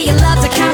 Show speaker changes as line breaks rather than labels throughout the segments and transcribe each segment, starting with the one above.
you love to complicate.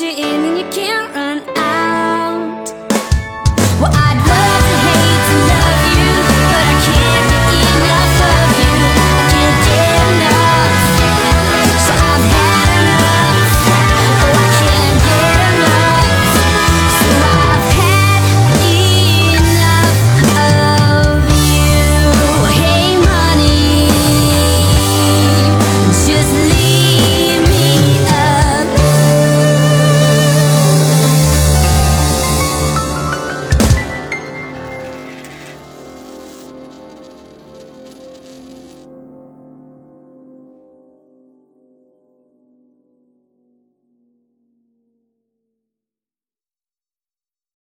you in and you can't run.